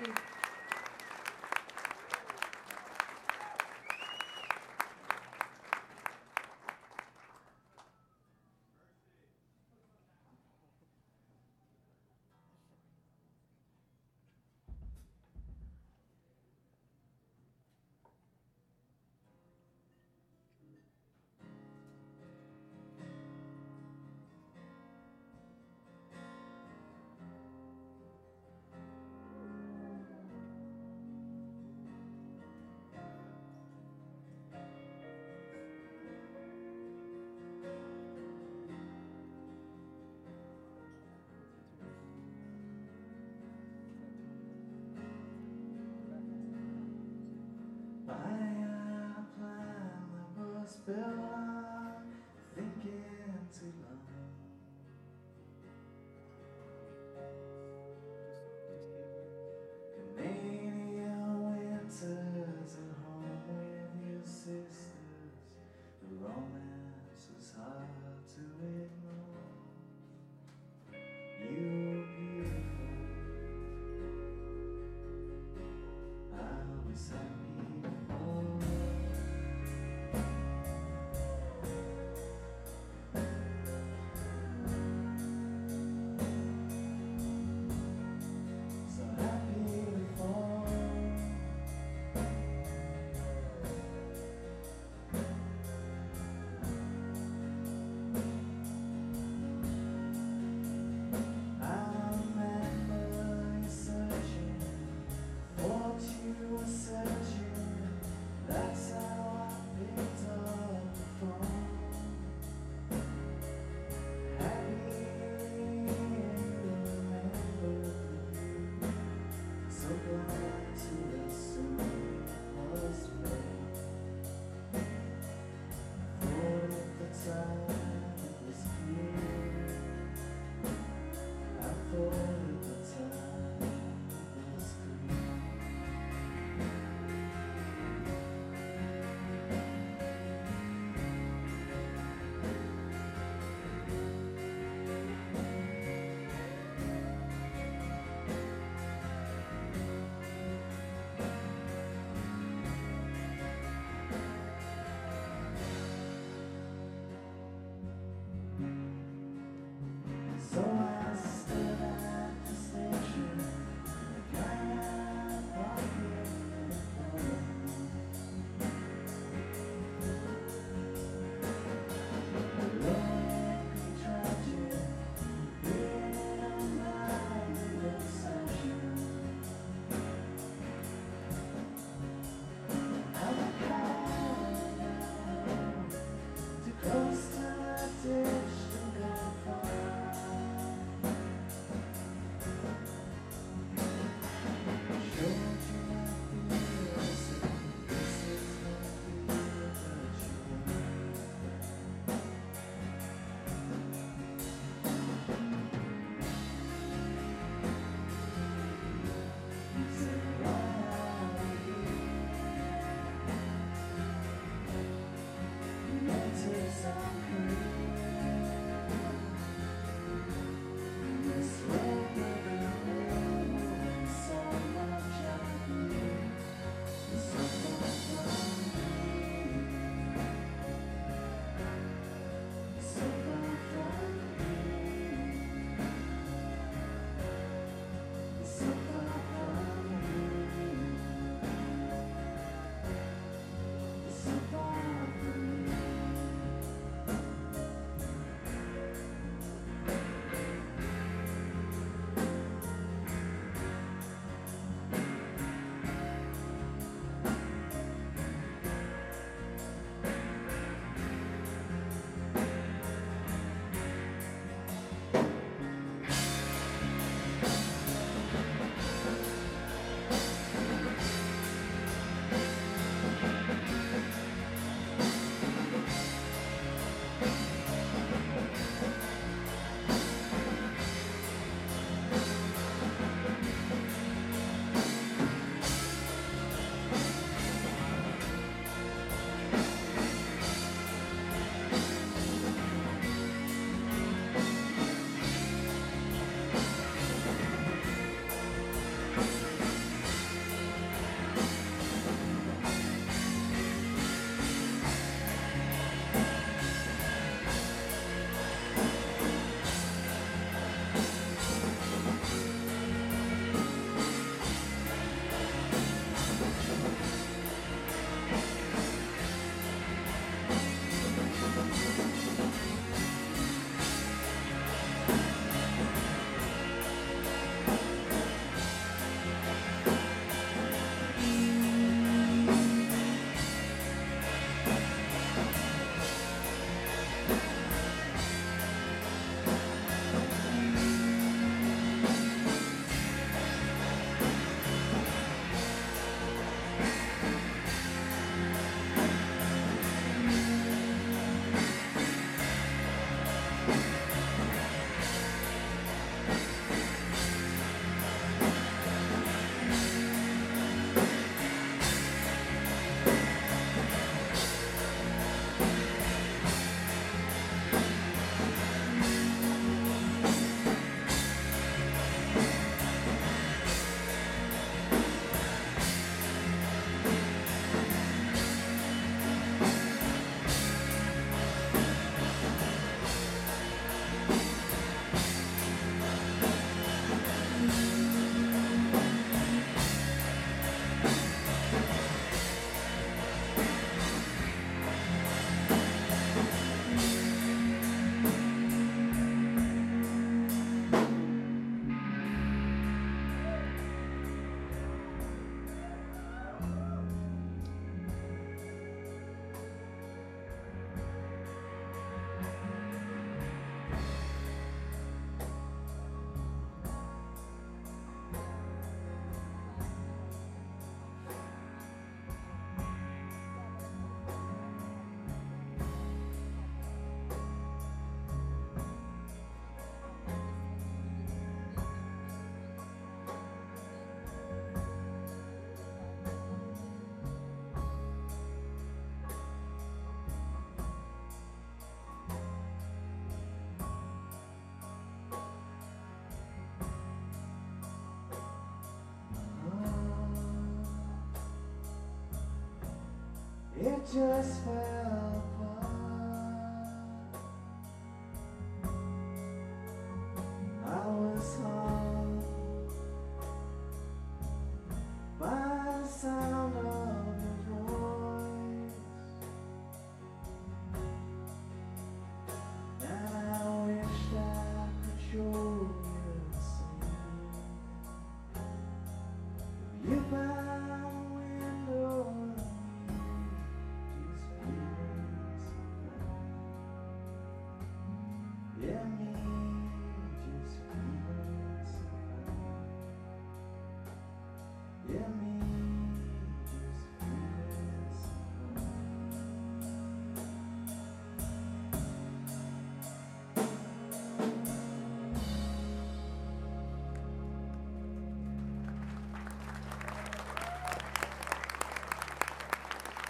you. Bus Just fell